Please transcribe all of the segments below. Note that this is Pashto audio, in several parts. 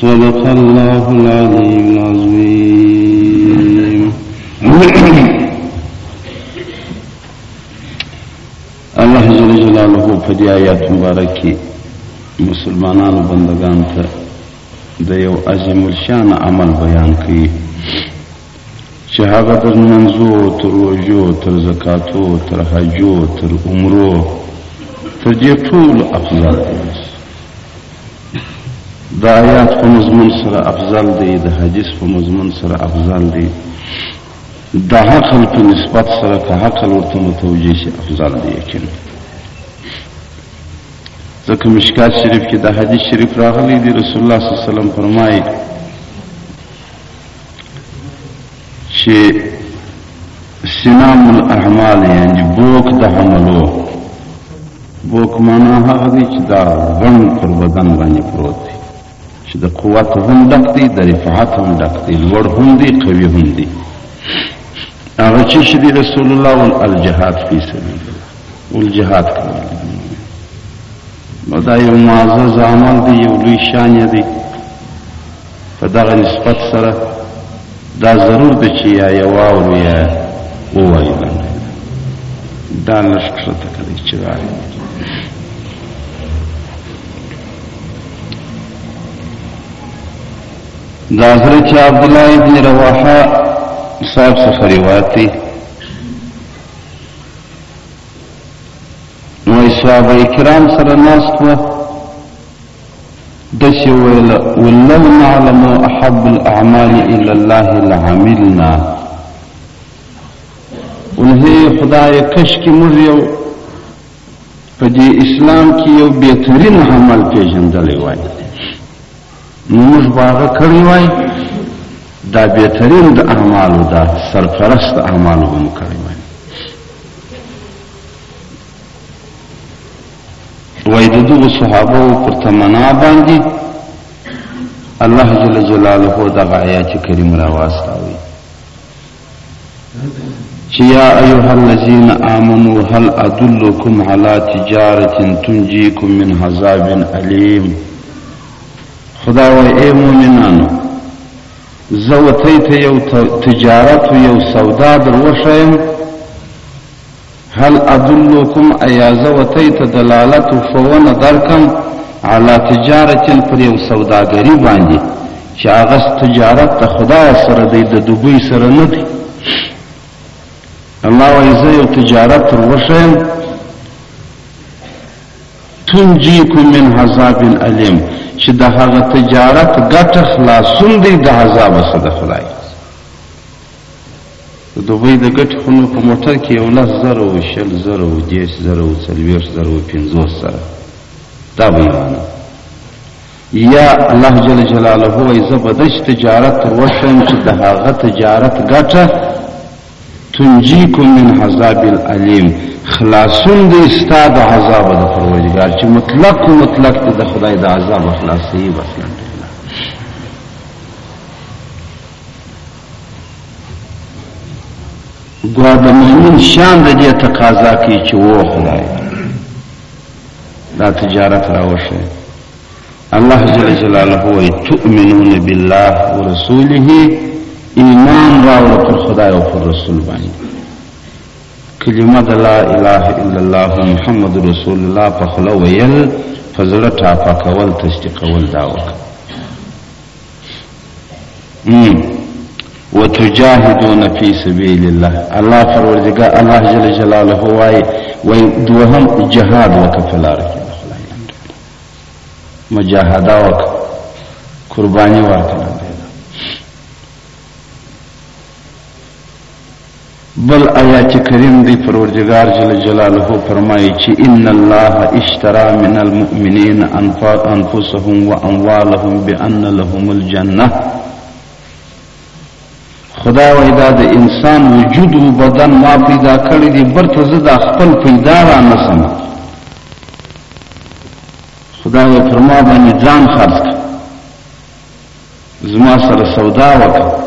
صدق الله العلي العظيم الله جل جلاله په دې آیات مبارک کې مسلمانانو بندگان ته د یو عظیم الشان عمل بیان کړي چې هغه تر منځو تر روژو تر زکاتو تر حجو تر عمرو تر دې ټول افضل دی د آیات په مضمون سره افضل دی د حدیث په مضمون سره افضل دی د عقل په نسبت سره که عقل ورته متوجه شي افضل دی یقین ځکه مشکات شریف کې د حدیث شریف راغلی دی رسول الله صلی الله علیه وسلم فرمایي چې سنام الاعمال یعنی بوک د حملو بوک معنا هغه دی چې دا غن پر بدن باندې پروت دی چې د قوت هم ډک دی د رفعت هم ډک دی لوړ هم دی قوي هم دی هغه چې شې دی رسول الله او الجهاد فی سبیل الله والجهاد کول نو دا یو معزز عمل دی یو لوی شان دی په دغه نسبت سره دا ضرور دی چې یا یې واورو یا ووایو دا لږ کښته کړئ چې راغی دا حضرت عبدالله ابن رواحه صاحب څخه روایت دی نو صحابه کرام سره ناست وه ده چه ویل ولو نعلم احب الاعمال الى الله لعملنا ولهی خدای کش کی موږ یو په دې اسلام کې یو بهترین عمل پیژندلی وای نو موږ باغه کړی وای دا بهترین د اعمالو دا سرپرست اعمالو هم کړی وای د دغو صحابه پر تمنا باندې الله جل جلاله دغه آیات کریم راواستاوي چې یا ایها الذین آمنو هل ادلکم علی تجارت تنجیکم من عذاب الیم خدا و ای مؤمنانو زه وتی ته یو تجارت یو سودا دروښیم هل ادلکم ایا زه وتی ته دلالت او ښوونه درکم علی تجارت پر یو سوداګری باندې چې هغه تجارت د خدای سره دی د دوبی سره نه دی الله وایي زه یو تجارت تر وښیم تنجیکم من عذاب الیم چې د هغه تجارت ګټه خلاصون دی د عذاب سره خدای د دوبۍ د ګټې خونو په موټر کې یو لس زره و شل زره و دېرش زره و څلوېښت زره و پنځوس زره دا به یې مانا یا الله جل جلاله وایي زه به داسې تجارت تر وښیم چې د هغه تجارت ګټه تنجیکم من عذاب العلیم خلاصون دی ستا د عذاب د پروردګار چې مطلق او مطلق ته د خدای د عذاب خلاصي بس ګواد مهمون شان د دې تقاضا کوي چې وو خدای دا تجارت راوشه الله جل جلاله وي تؤمنون بالله ورسوله ایمان راوړ پر خدای او پر رسول باندې کلمه د لا اله الا الله محمد رسول الله په خلو ویل فزړه ټاپه کول تصدیقول دا وکړه وتجاهدون فی سبیل الله الله پروردگار الله جل جلاله وای وای دوهم جهاد وکفلار مجاهده وک قربانی ورکړه بل آیات کریم دی پروردګار جل جلاله فرمائی چی ان الله اشترا من المؤمنین انفسهم و اموالهم بان لهم الجنه خدا وای دا د انسان وجود و بدن ما پیدا کړی دی برته زه دا خپل پیدا را نسم خدا وای پر ما باندې ځان خرڅ زما سره سودا وکړه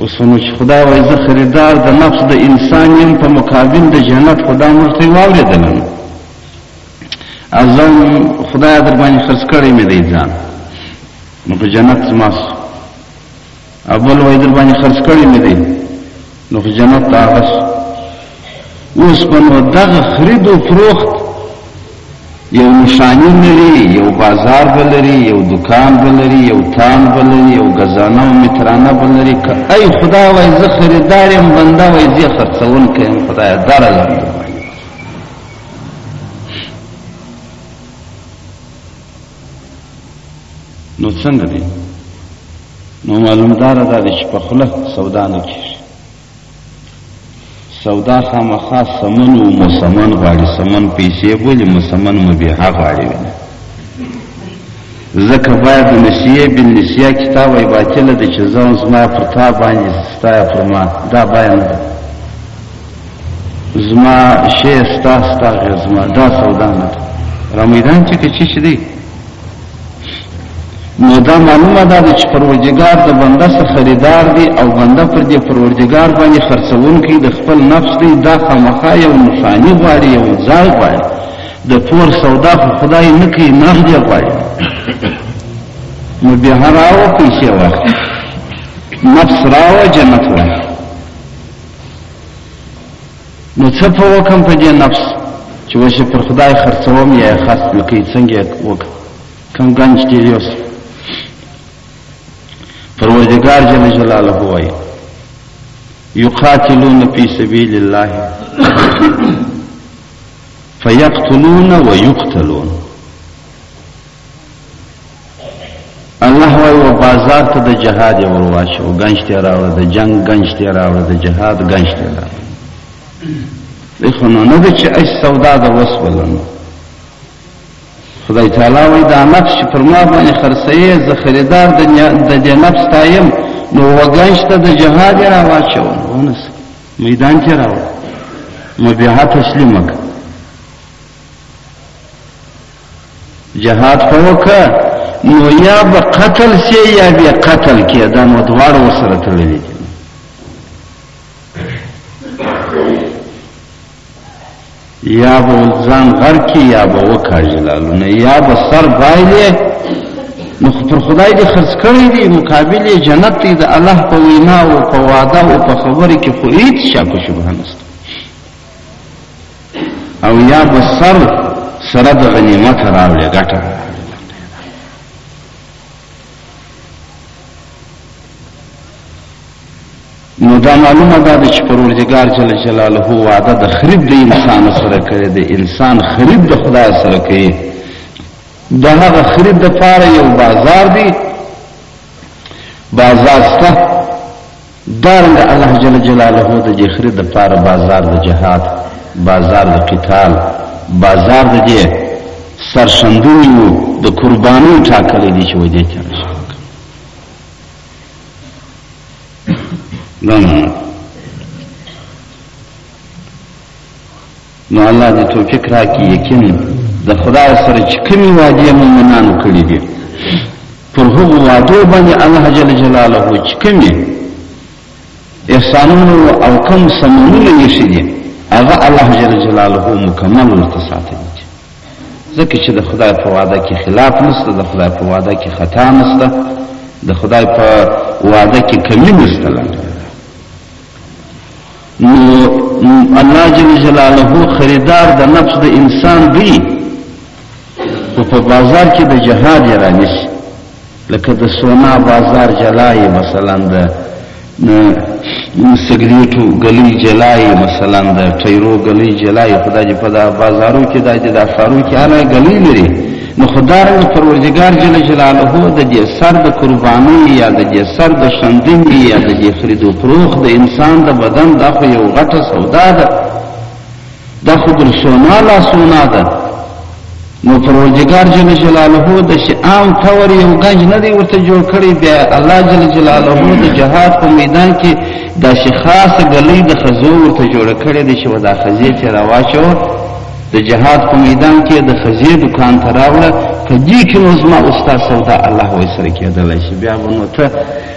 اوس نو چې خدای وایي زه خریدار د نفس د انسان یم په مقابل د جنت خدا موږ ته واورېدل ازم خدای در باندې خرڅ کړی مې دی ځان نو په جنت ماس ابل وای در باندې خرڅ کړی مې دی نو په جنت تاغس اوس په نو دغه خرید او فروخت یو نشانی لري یو بازار بلري یو دکان بلري یو تان بلري یو غزانه او مترانه بلري که ای خدا وای زه خریدار يم بنده وای زه خرڅون کوم خدای درلم نو څنګه دی نو معلومدار دا چې په خله سودا نه کیږي سودا خامخا سمن او مسمن غواړي سمن پیسې بولي مسمن مبیحه غواړي ځکه باید د نسیه بن نسیه کتاب وای باطله د چې ځان زما پر تا باندې ستا پر ما دا بیان ده زما شی ستا ستا غیر زما دا سودا نه ده را میدان چې کې چې دی نو دا معلومه ده چې پروردګار د بنده سره خریدار دی او بنده پر دې پروردګار باندې خرڅونکی د خپل نفس دی دا خامخا یو نفانی غواړي یو ځای غواړي د پور سودا خو خدای نه کوي نغد غواړي نو بیا راو پیسې واخلي نفس راو جنت واخلي نو څه په وکم په دې نفس چې وشي پر خدای خرڅوم یا یې خرڅ نه کوي څنګه یې وکم کم ګنج کې یوس پروردګار جل جلاله وایي یقاتلون فی سبیل الله فیقتلون ویقتلون الله وای و بازار ته د جهاد ورواشه او گنج ته راوړه د جنگ گنج ته راوړه د جهاد گنج ته راوړه لکه نو نه چې اج سودا د وس ولنو خدای تعالی وای دا نفس پر ما باندې خرڅې ز خریدار د د نفس تایم نو وګنج ته د جهاد راواشه ونس میدان ته راوړه مبيعه تسلیمه جهاد خو وکړه نو یا به قتل سی یا به قتل کې دا نو دواړه وسره تړلې دي یا به ځان غر کې یا به وکاجلالونه یا به سر بایلې نو پر خدای دې خرڅ کړی دی مقابل جنت دی د الله په وینا او په وعده او په خبره کې خو هیڅ شک شبهه نشته او یا په سر سره د غنیمت راوړي ګټه نو دا معلومه ده چې پروردګار جل جلاله وعده د خرید د انسان سره کړی د انسان خرید د خدای سره کوي دا هغه خرید د پاره یو بازار دی بازار سته دارنګه الله جل جلاله د جخري د پاره بازار د جهاد، بازار د قتال، بازار د جې سرشندوني و د قرباني ټاکلې دي چې ودې ته نه نه نو الله دې توفیق راکړي یقین د خدای سره چې کومې وعدې مؤمنانو کړې دي پر هغو وعدو باندې الله جل جلاله چې کومې احسانونه او کوم سمونونه یې شي دي هغه الله جل جلاله مکمل ورته ساتي ځکه چې د خدای په وعده کې خلاف نشته د خدای په وعده کې خطا نشته د خدای په وعده کې کمی نشته نو الله جل جلاله خریدار د نفس د انسان دی او په بازار کې د جهاد یې رانیسي لکه د سونا بازار جلای مثلا د سګریټو ګلی جلای مثلا د ټیرو ګلی جلای خدای په دا بازارو کې د دې د افارو کې انا ګلی لري نو خو دارنګه پروردګار جل جلاله د دې سر د قربانۍ یا د دې سر د شندنې یا د دې خرید و فروخ د انسان د بدن دا خو یو غټه سودا ده دا خو بل سونا لا سونا ده نو پروردګار جل جلاله د شي عام تور یو گنج نه دی ورته جوړ کړی بیا الله جل جلاله د جهاد په میدان کې د شي خاصه غلې د خزو ورته جوړ کړی دی چې ودا خزې چې راواچو د جهاد په میدان کې د خزې دکان ته راوړه په دې کې نو زما استاد سودا الله وې سره کېدلی شي بیا به نو ته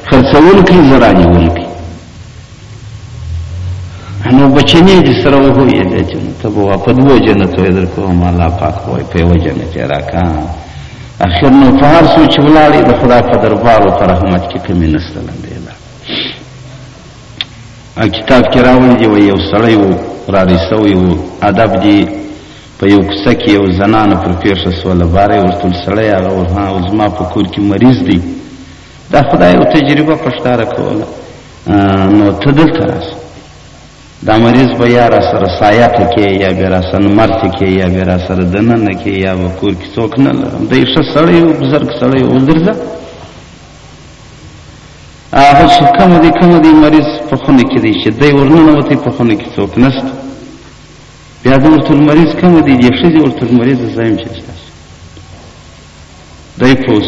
خرڅوونکی زه رانیوونکی نو بچنې دې سره وهویې دی چې ته به په دوو جنتو یې در کوم الله پاک وایي په یوه جنت یې راکړه اخر نو په هر څو چې ولاړې د خدای په دربار او په رحمت کې کمې نسته لنډې کتاب کې راوړي دي وایي یو سړی و راري سوی و ادب دي په یو کوڅه کې یو زنانه پر پیښه سوله باره یې ورته سړی هغه ور ها او زما په کور کې مریض دی دا خو دا یو تجربه په ښکاره کوله نو ته دلته راسه دا مریض به یا را سره سایه ته کې یا به را سره نمر ته کې یا به را سره دننه کې یا به کور کې څوک نه لرم دی ښه سړی و بزرګ سړی و درځه هغه چې کم دی کم دی مریض په خونه کې دی چې دی ورننوتی په خونه کې څوک نشته بیا د ورته مریض کم دی د ښځې ورته مریض زایم چې ستاسو دی پوس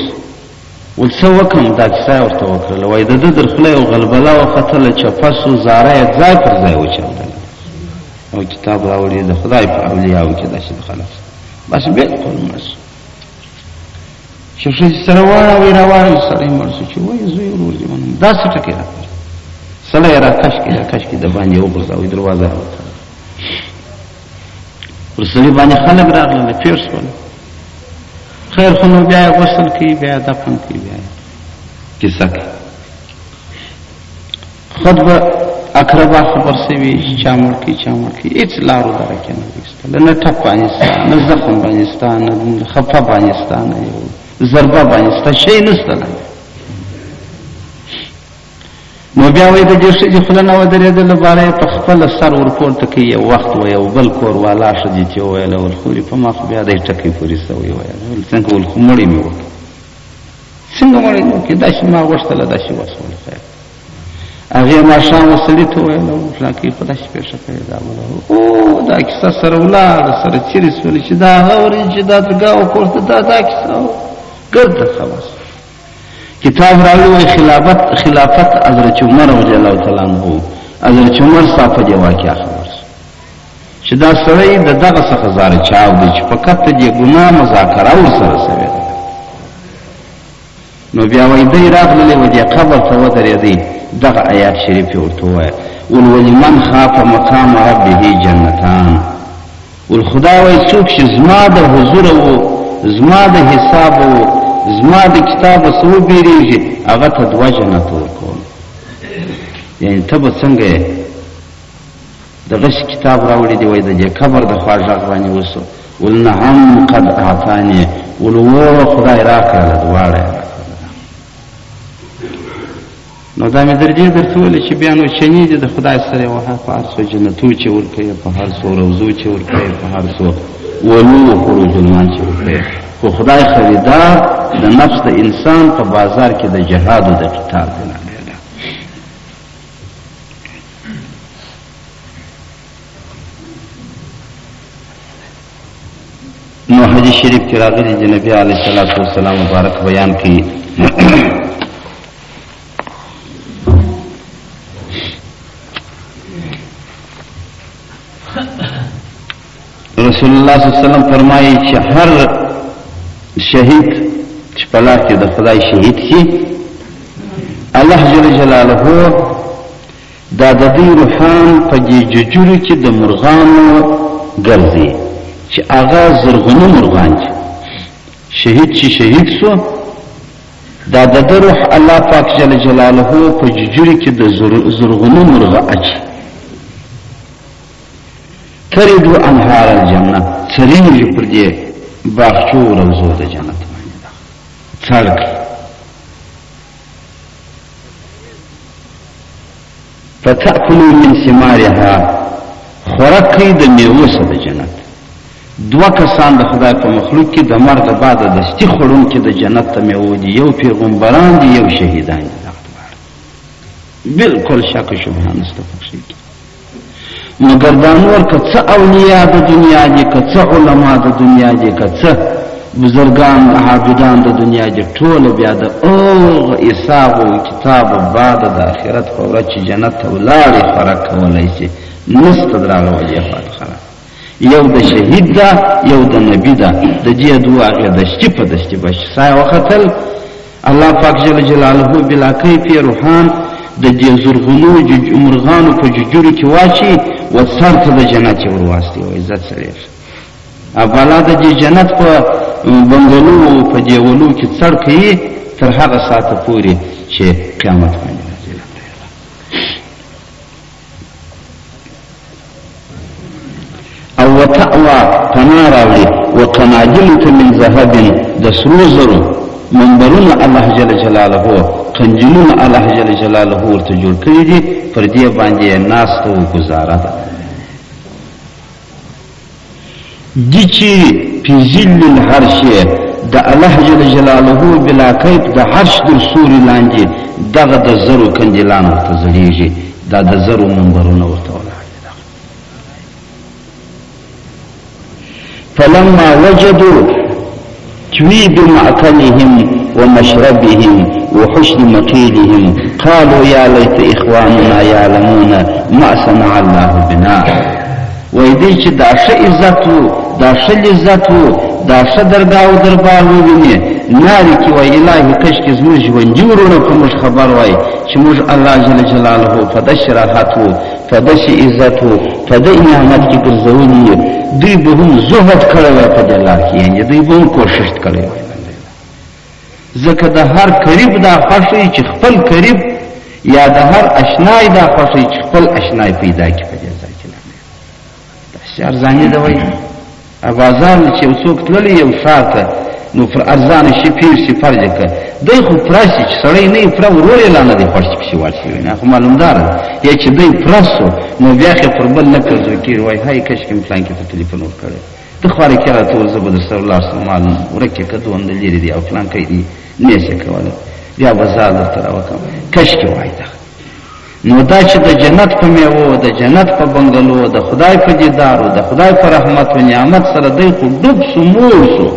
ول څه وکم دا چې څه ورته وکړل وای د ده در خوله یو غلبله وختله چپه سو زاره یې ځای پر ځای وچاودله او کتاب راوړي د خدای په اولیاو کې داسې خلاص بس بالکل مړ چې ښځې سره واړوي راواړي سړی مړ شو چې وایي زوی ورور دې ونه داسې ټکی راکړي سړی یې راکش کړي راکش کړي د باندې وغورځوي دروازه یې وتړله پر سړي باندې خلک راغلل د پېر شول خیر خو نو بیا یې غسل کوي بیا یې دفن کوي بیا یې کیسه کوي خود به اقربا خبر سوي چې چا مړ کړي چا مړ کړي هېڅ لارو لاره کې نه ویستله نه ټپ باندې ستا نه زخم باندې ستا نه خفه باندې ستا نه یو ضربه باندې ستا شی نسته نه نو بیا وایي د دې ښځې خوله نه ودرېدله باره یې په خپله سر ورپورته کوي یو وخت و یو بل کور والا ښځې چې وویله ولخوري په ما خو بیا دی ټکی پورې سوی ویل څنګه ولخو مړی مې وکړ څنګه مړې نو کې دا چې ما غوښتل دا چې وسول خیر هغه ما شام وسلی ته ویل نو کې په داسې پیښه کړې دا وله او دا کیسه سره ولار سره چیرې سول چې دا غوري چې دا دغه کوته دا دا کیسه ګرد خلاص کتاب راوی وای خلافت خلافت حضرت عمر رضی الله تعالی عنہ حضرت عمر صاحب دی واقعا چې دا سړی د دغه څخه ځار چاو دی چې فقط د ګناه مذاکره ور سره سوي نو بیا وای دی راغلی و دې قبر ته ودرېدی دغه آیات شریف ورته وای ول ولمن خاف مقام ربه جنتان ول خدا وای څوک چې زما د حضور وو زما د حساب وو زما د کتاب سو بیریږي هغه ته دوا جنت ورکول یعنی ته به څنګه د غش کتاب راوړي دي وای د دې قبر د خوا غږ راني وسو ول نعم قد اعطاني ول و خدای راکړه د دواړه راکړه نو دا مې درجه درته ول چې بیا نو چني دي د خدای سره وه په هر څو جنتو چې ورکه په هر څو روزو چې ورکه په هر څو ولو خروج المان چې ورکه خو خدای خریدار د نفس د انسان په بازار کې د جهاد او د قتال دی نو حدیث شریف کې راغلي چې نبی علیه الصلاۃ والسلام مبارک بیان کړي رسول الله صلی الله علیه وسلم فرمایي چې هر شهید چې په لار کې د خدای شهید شي الله جل جلاله دا د دې روحان په ججوري کې د مرغانو ګرځي چې هغه زرغونه مرغان چې شهید چې شهید سو دا د روح الله پاک جل جلاله په ججوري کې د زرغونه مرغ اچي ترد انهار الجنه څریږي پر دې باغچو روزو د جنت باندې دا څړک فتاكلوا من ثمارها خورکې د میوه سره د جنت دوه کسان د خدای په مخلوق کې د مرګ بعد د ستی خورون کې د جنت ته میوه دي یو پیغمبران دي یو شهیدان دي بالکل شک شبهه نشته پکې مګر دا نور که څه اولیاء د دنیا دي که څه علما د دنیا دي که څه بزرګان عابدان د دنیا دي ټول بیا د اوغ حساب او کتاب بعد د آخرت په ورځ چې جنت ته ولاړې فرق کولای شي نست دراغه وجه فاتخه یو د شهید ده یو د نبی ده د دې دوه هغه دشتي په دشتي بش سای وختل الله پاک جل جلاله بلا کیف روحان د دې زرغونو مرغانو په ججورو کې واچي و سر ته د جنت ورواستي او عزت سره اولا د دې جنت په بنګلو په دیولو کې څړ کوي تر هغه ساعت پورې چې قیامت باندې او وتأوا پناه راوړي وقنادلة من ذهب د سرو زرو منبرونه الله جل جلاله قنجلونه الله جل جلاله ورته جوړ کړي دي پر دې باندې ناست او گزاره ده دي چې په ذل العرش د الله جل جلاله بلا کیف د عرش در سوري لاندې دغه د زرو کندلان ورته ځړېږي دا د زرو منبرونه ورته ولاړ فلما وجدوا چوی بمعقلهم ومشربهم وحسن مقيلهم قالوا يا ليت إخواننا يعلمون ما صنع الله بنا وای دی چې دا ښه عزت وو دا ښه لذت وو دا ښه درګاه او دربار وویني نارې کې وای الهي کشکې زموږ ژوندي وروڼه په موږ خبر وای چې موږ الله جل جلاله په داسې راحت وو په داسې عزت وو په دې نعمت کې ګرځولي یې دوی به هم زهد کړی وای په دې لار کې یعنې دوی به هم کوشش کړی وای ځکه د هر قریب دا خوښ وي چې خپل قریب یا د هر اشنای دا خوښ وي چې خپل اشنای پیدا کړي په دې ځای کې دا څه ارزاني ده وایي ابازان چې یو څوک تللی یو ښار ته نو پر ارزانه شي پیر شي فرج که دی خو پراسي چې سړی نه پر ورور لا نه دی خوښ پکې واچي نه خو معلومدار یا چې دی پراسو نو بیا خې پر بل نه کوي کیر وای هاي کښ کوم پلان کې ته ټلیفون وکړي ته خواره کې راته ورځ به در سره لاس مال ورکه کده وند لري دی او پلان کوي نه څه کوله بیا بازار درته راوکم کښ کې وای ته نو دا چې د جنت په میوو د جنت په بنګلو د خدای په دیدارو د خدای په رحمت او نعمت سره دی خو ډوب سو مور سو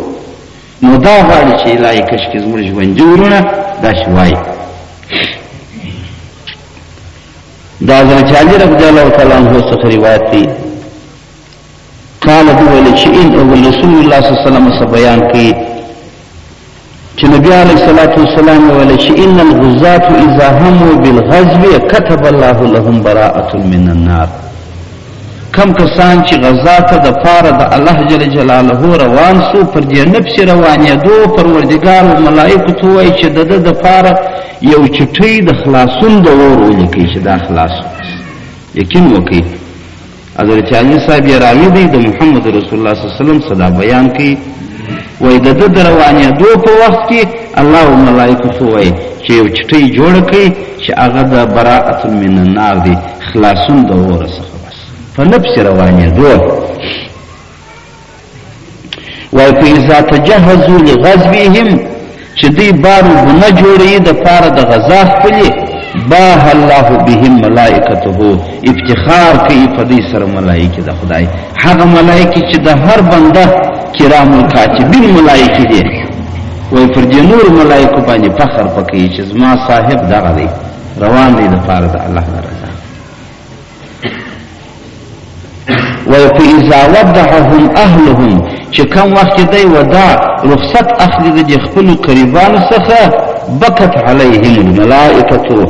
نو دا غواړي چې الهي کشکې زموږ ژوندي ورونه داسې وایي دا حضرت علي رضی الله تعالی عنه څخه روایت دی قال دی ویل چې ان او رسول الله صلی الله علیه وسلم سره بیان کړي چې نبی علیه الصلاۃ والسلام ویل چې ان الغزاة اذا هموا بالغزو كتب الله لهم براءة من النار کم کسان چې غزا ته د پاره د الله جل جلاله روان سو پر دې نفس روانې دو پروردګار او ملائکه ته وایي چې د د پاره یو چټي د خلاصون د ور ولیکي چې دا خلاص یقین وکړي اگر چانی صاحب یې راوی دی د محمد رسول الله صلی الله علیه وسلم صدا بیان کوي وای د د روانې دو په وخت کې الله او ملائکه وای چې یو چټي جوړ کړي چې هغه د براءت من النار دی خلاصون د اور څخه بس په نفس روانې دو وای په اذا تجهزوا لغزوهم چې دوی بار بنه جوړي د پاره د غزا خپلې باه الله بهم ملائکته افتخار کوي په دې سره ملائکه د خدای هغه ملائکه چې د هر بنده کرام الکاتبین ملائکه دي وای پر دې نور ملائکه باندې فخر پکې چې زما صاحب دغه دی روان دی د پاره د الله رضا وفي اذا ودعهم اهلهم چې کوم وخت دی ودا رخصت اخلي د خپل قریبانو څخه بکت عليهم الملائکه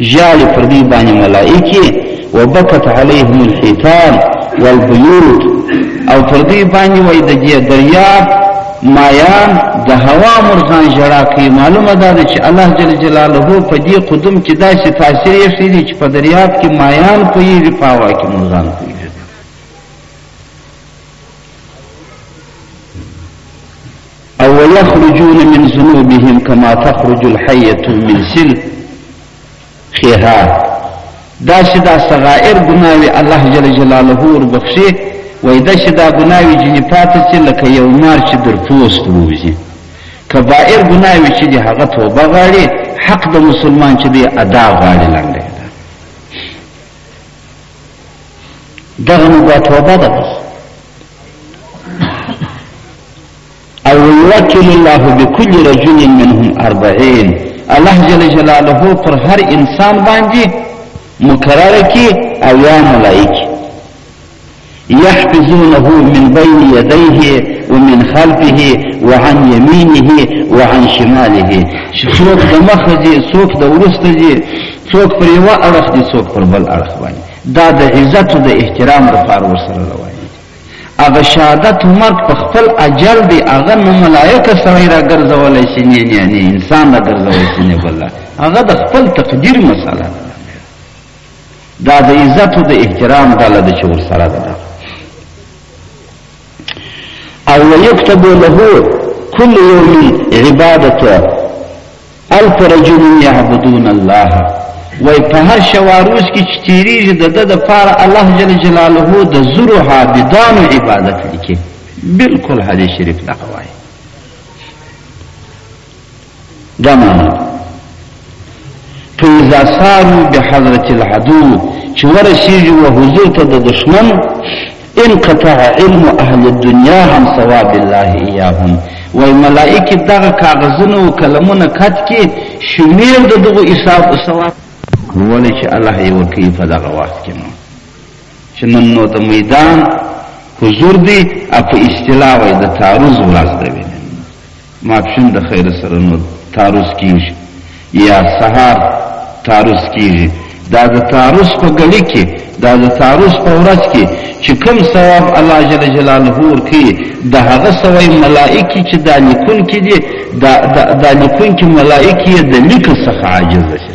جال پر دې باندې ملائکه وبکت عليهم الحيتان والبيوت او پر دې باندې وای د دریاب مایا د هوا مرغان ژړا کوي معلومه ده چې الله جل جلاله په دې قدم کې داسې تاثیر یې شي چې په دریاب کې مایان کوي په هوا کې مرغان کوي او یخرجون من ذنوبهم کما تخرج الحیه من سلب خیها دا چی دا صغائر ګناوی الله جل جلاله وربخشی وای دا چی دا ګناوی جنی پاته چی لکه یو مار چی در پوست ووزی کبائر ګناوی چی دی هغه توبه غاړي حق د مسلمان چی دی ادا غاړي لاندې دغه نو توبه ده بس او ويوکل الله بكل رجل منهم اربعين الله جل جلاله پر هر انسان باندې مقرر کی او یا ملائک يحفظونه من بين يديه ومن خلفه وعن يمينه وعن شماله څوک د مخ دي څوک د ورسته دي څوک پر یو اړخ دي څوک پر بل اړخ باندې دا د عزت او د احترام لپاره ورسره روان هغه شهادت مرګ په خپل اجل دی هغه نه ملایکه سړی را ګرځولی شي نه نه نه انسان را ګرځولی شي نه بله هغه د خپل تقدیر مسله دا د عزت او د احترام ډله ده چې ورسره ده او ويكتب له كل يوم عبادته الف رجل يعبدون الله وای په هر شواروز کې چې تیریږي د د لپاره الله جل جلاله د زرو عابدانو عبادت لیکي بالکل حدیث شریف دا وایي دا معنا فإذا صاروا بحضرة العدو چې ورسیږي و حضور ته د دشمن انقطع علم اهل الدنيا هم ثواب الله اياهم وای ملائکه دغه کاغذونه او کلمونه کټ کې شمیر د دغه حساب او ثواب ولې چې الله یې ورکی په دغه وخت کې نو چې نن نو د میدان حضور دی او په اصطلاح وای د تعرض ورځ دی ماپښین د خیره سره نور تعرض کیږي یا سهار تعرض کیږي دا د تعرض په ګړي کې دا د تعرض په ورځ کې چې کوم ثواب الله جل جلاله ورکوي د هغه سوی ملائکې چې دا لیکونکي دي دا لیکونکي ملائکې د لیکل څخه عاجز شي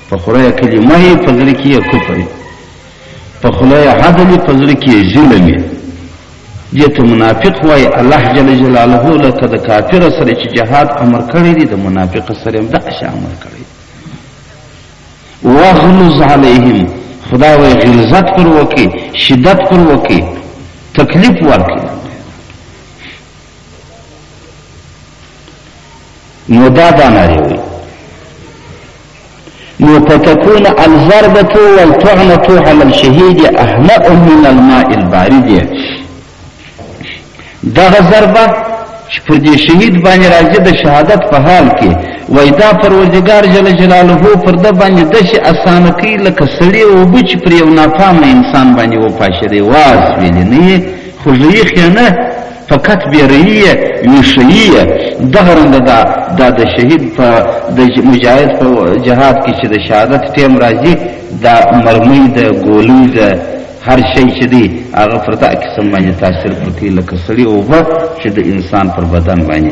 په خوله یې کلمه یې په زړه کې یې کفر یې په خوله یې عدل یې په زړه کې یې ظلم یې دې ته منافق وایي الله جل جلاله لکه د کافر سره چې جهاد امر کړی دی د منافق سره هم داسې امر کړی واغلظ علیهم خدای وایي غلظت پر وکړي شدت پر وکړي تکلیف ورکړي نو دا باندې وي نو فتكون الضربة والطعنة على الشهيد أهمأ من الماء البارد دغه ضربه چې پر دې شهید باندې راځي د شهادت په حال کې وای دا پروردګار جل جلاله پر د باندې د شي اسانه کوي لکه سړی او بچ پر یو نافام انسان باندې و پاشه دی واز ویلې نه خو زه یې نه فقط ویرهیی یې ویښهیی یې دغه رنګه ده دا د شهید په د مجاهد په جهاد کې چې د شهادت ټیم راځي دا مرمۍ ده ګولۍ ده هر شی چې دی هغه پر دا قسم باندې تاثیر پر کوي لکه سړي اوبه چې د انسان پر بدن باندې